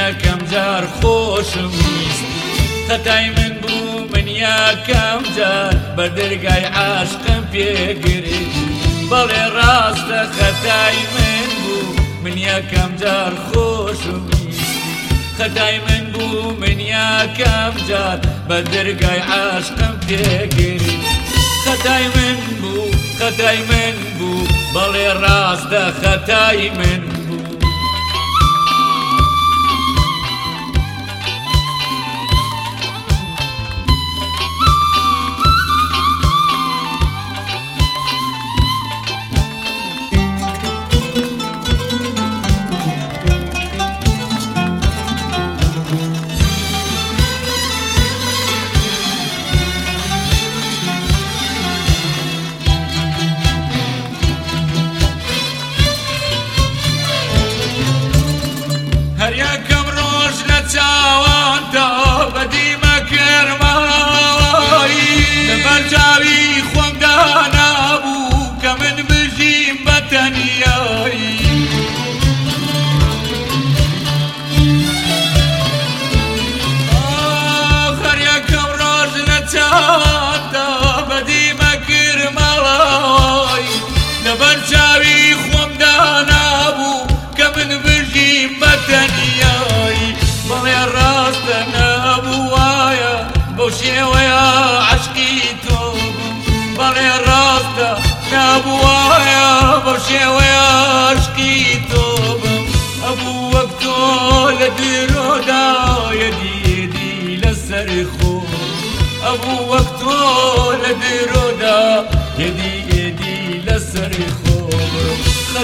یەکەم جار خۆشم ویست خەتای من بوو من یاکەم جار بە دەرگای عاشقم پێگری بەڵێ ڕاستە خەتای من بوو من یەکەم جار خۆشم ویست خەتای من بوو من یاکەم جار بە دەرگای عاشقم پێگری خەتای من بوو خەتای من بوو بەڵێ ڕاستە خەتای من بوو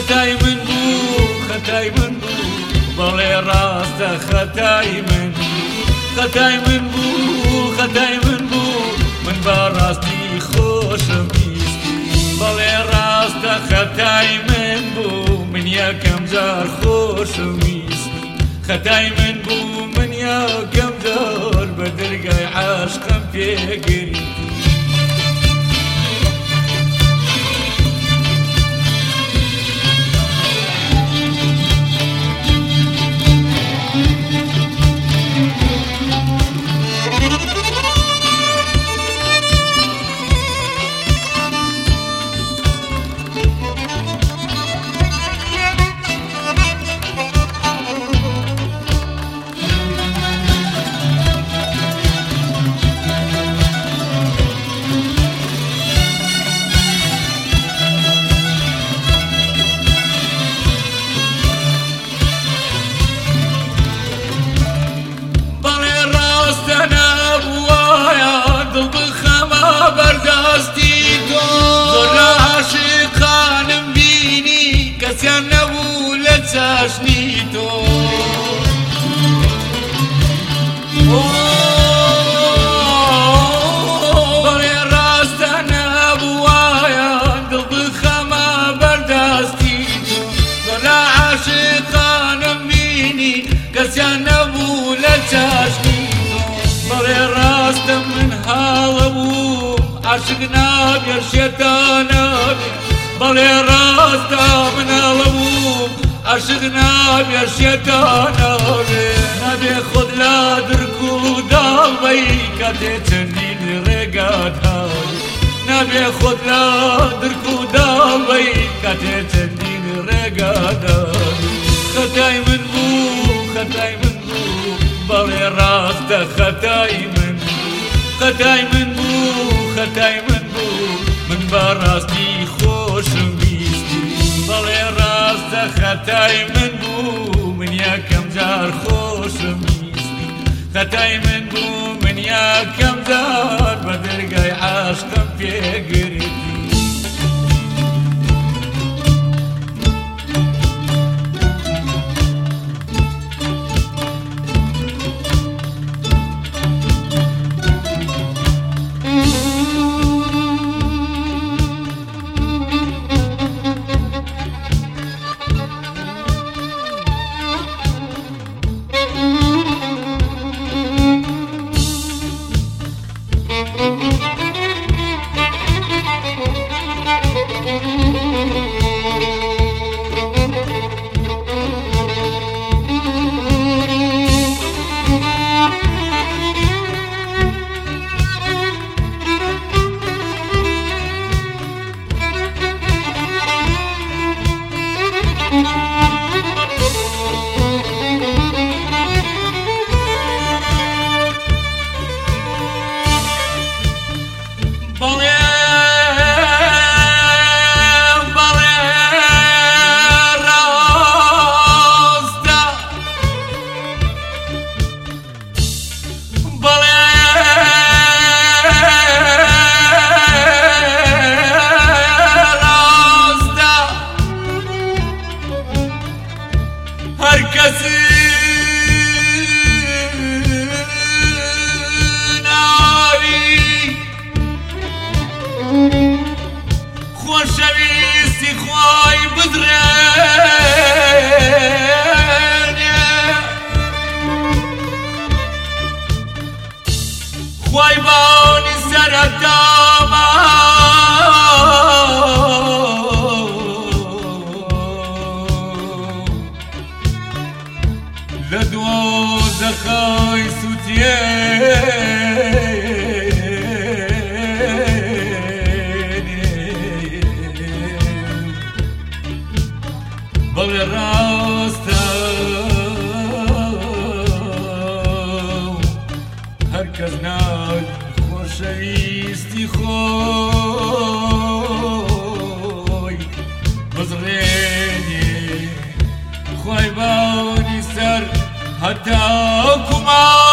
خەتای من بوو خەتای من بوو بەڵێ ڕاستە خەتای من خەتای من بوو خەتای من بوو من بە ڕاستی خۆشم بیستی بەڵێ ڕاستە خەتای من بوو من یەکەم جار خۆشم ویست خەتای من بوو من یەکەم جار بە دەرگای عاشقم پێگری عاشق نابێ شێتانابێ بەڵێ ڕاستا مناڵەبوو عاشق نابێ شێتانابێ نابێ خۆت لا درک و داڵبەی کاتێ چەندین ڕێگاتابێ نابێ خۆت لا درک و داڵبەی کاتێ چەندین ڕێگاتابێ خەتای من بوو خەتای من بوو بەڵێ ڕاستە خەتای من خەتای من بوو خەتای من بوو من بە ڕاستی خۆشم بیستی بەڵێ ڕاستە خەتای من بوو من یەکەم جار خۆشم بیستی خەتای من بوو من یاکەم جار بە دەرگای عاشقم پێگر yazın ari خوشویستی خواهی بدره خۆی سووتە بەڵێ ڕاستە هەرکەس ناوی خۆشەویستی خۆی بزڕێنێ خۆی باوە Partea acum